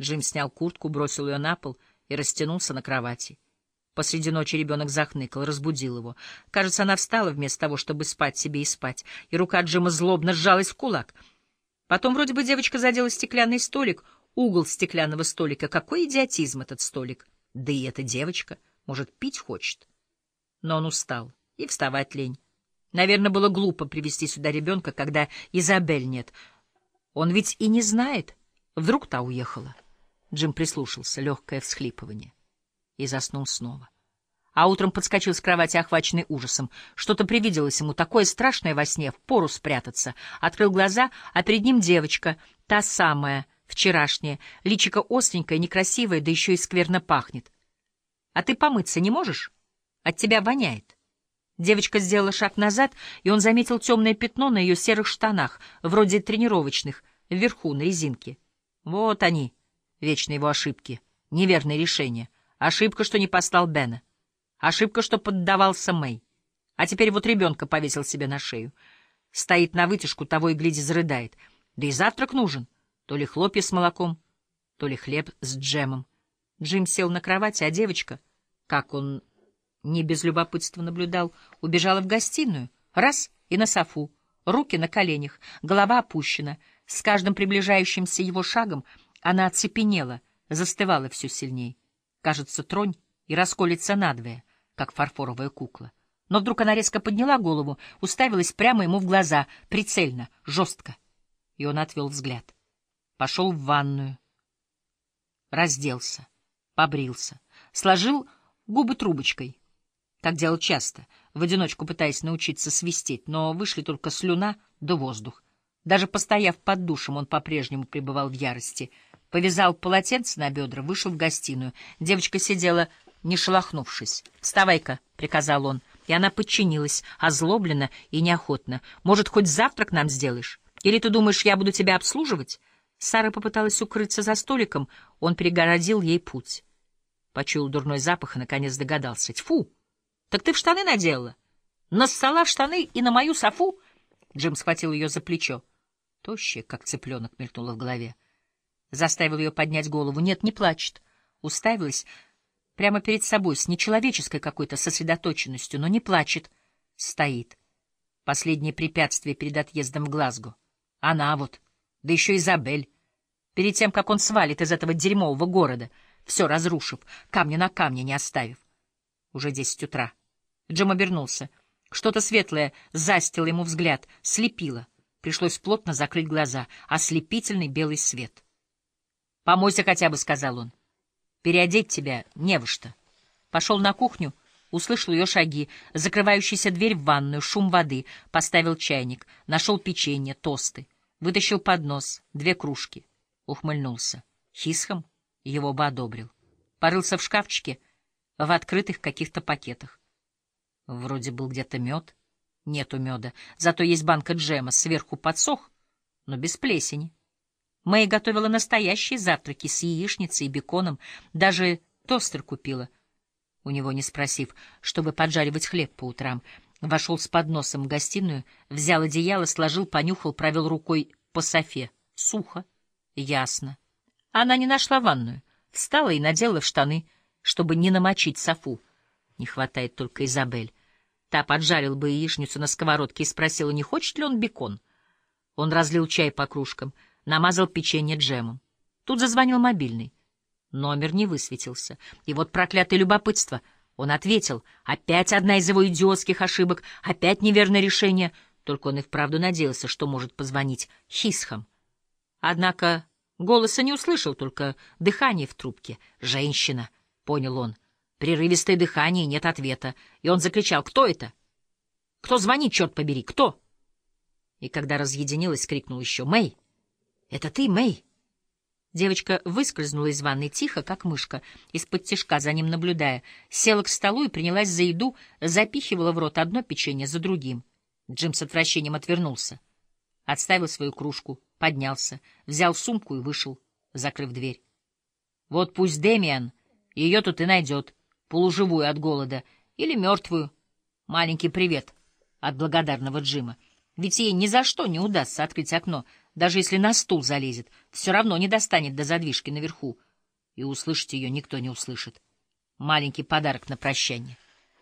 Джим снял куртку, бросил ее на пол и растянулся на кровати. Посреди ночи ребенок захныкал, разбудил его. Кажется, она встала вместо того, чтобы спать себе и спать, и рука Джима злобно сжалась в кулак. Потом вроде бы девочка задела стеклянный столик, угол стеклянного столика. Какой идиотизм этот столик! Да и эта девочка, может, пить хочет. Но он устал, и вставать лень. Наверное, было глупо привести сюда ребенка, когда Изабель нет. Он ведь и не знает. Вдруг та уехала. Джим прислушался, легкое всхлипывание, и заснул снова. А утром подскочил с кровати, охваченный ужасом. Что-то привиделось ему, такое страшное во сне, в пору спрятаться. Открыл глаза, а перед ним девочка, та самая, вчерашняя, личико остренькое, некрасивое, да еще и скверно пахнет. — А ты помыться не можешь? От тебя воняет. Девочка сделала шаг назад, и он заметил темное пятно на ее серых штанах, вроде тренировочных, вверху, на резинке. Вот они, вечные его ошибки, неверные решения. Ошибка, что не послал Бена. Ошибка, что поддавался Мэй. А теперь вот ребенка повесил себе на шею. Стоит на вытяжку, того и гляди зарыдает. Да и завтрак нужен. То ли хлопья с молоком, то ли хлеб с джемом. Джим сел на кровати, а девочка, как он не без любопытства наблюдал, убежала в гостиную. Раз — и на софу, руки на коленях, голова опущена. С каждым приближающимся его шагом она оцепенела, застывала все сильней. Кажется, тронь и расколется надвое, как фарфоровая кукла. Но вдруг она резко подняла голову, уставилась прямо ему в глаза, прицельно, жестко. И он отвел взгляд. Пошел в ванную, разделся, побрился, сложил губы трубочкой, как делал часто, в одиночку пытаясь научиться свистеть, но вышли только слюна да воздух. Даже постояв под душем, он по-прежнему пребывал в ярости — повязал полотенце на бедра, вышел в гостиную. Девочка сидела, не шелохнувшись. «Вставай-ка», — приказал он, и она подчинилась, озлобленно и неохотно. «Может, хоть завтрак нам сделаешь? Или ты думаешь, я буду тебя обслуживать?» Сара попыталась укрыться за столиком, он перегородил ей путь. Почуял дурной запах и, наконец, догадался. «Тьфу! Так ты в штаны надела? Нассала в штаны и на мою софу?» Джим схватил ее за плечо. Тощая, как цыпленок, мелькнула в голове. Заставил ее поднять голову. Нет, не плачет. Уставилась прямо перед собой, с нечеловеческой какой-то сосредоточенностью, но не плачет. Стоит. Последнее препятствие перед отъездом в Глазго. Она вот. Да еще Изабель. Перед тем, как он свалит из этого дерьмового города, все разрушив, камня на камне не оставив. Уже десять утра. Джим обернулся. Что-то светлое застило ему взгляд, слепило. Пришлось плотно закрыть глаза. Ослепительный белый свет. «Помойся хотя бы», — сказал он. «Переодеть тебя не во что». Пошел на кухню, услышал ее шаги, закрывающаяся дверь в ванную, шум воды, поставил чайник, нашел печенье, тосты, вытащил поднос, две кружки. Ухмыльнулся. Хисхом его бы одобрил. Порылся в шкафчике, в открытых каких-то пакетах. Вроде был где-то мед. Нету меда, зато есть банка джема, сверху подсох, но без плесени. Мэй готовила настоящие завтраки с яичницей и беконом, даже тостер купила. У него не спросив, чтобы поджаривать хлеб по утрам, вошел с подносом в гостиную, взял одеяло, сложил, понюхал, провел рукой по софе. Сухо. Ясно. Она не нашла ванную. Встала и надела в штаны, чтобы не намочить софу. Не хватает только Изабель. Та поджарил бы яичницу на сковородке и спросила, не хочет ли он бекон. Он разлил чай по кружкам — намазал печенье джемом. Тут зазвонил мобильный. Номер не высветился. И вот проклятое любопытство. Он ответил. Опять одна из его идиотских ошибок, опять неверное решение. Только он и вправду надеялся, что может позвонить Хисхам. Однако голоса не услышал, только дыхание в трубке. «Женщина», — понял он. Прерывистое дыхание, нет ответа. И он закричал. «Кто это? Кто звонит, черт побери? Кто?» И когда разъединилась, крикнул еще «Мэй!» «Это ты, Мэй?» Девочка выскользнула из ванной тихо, как мышка, из-под тишка, за ним наблюдая, села к столу и принялась за еду, запихивала в рот одно печенье за другим. Джим с отвращением отвернулся. Отставил свою кружку, поднялся, взял сумку и вышел, закрыв дверь. Вот пусть Демиан ее тут и найдет, полуживую от голода, или мертвую. Маленький привет от благодарного Джима. Ведь ей ни за что не удастся открыть окно, Даже если на стул залезет, все равно не достанет до задвижки наверху, и услышать ее никто не услышит. Маленький подарок на прощание.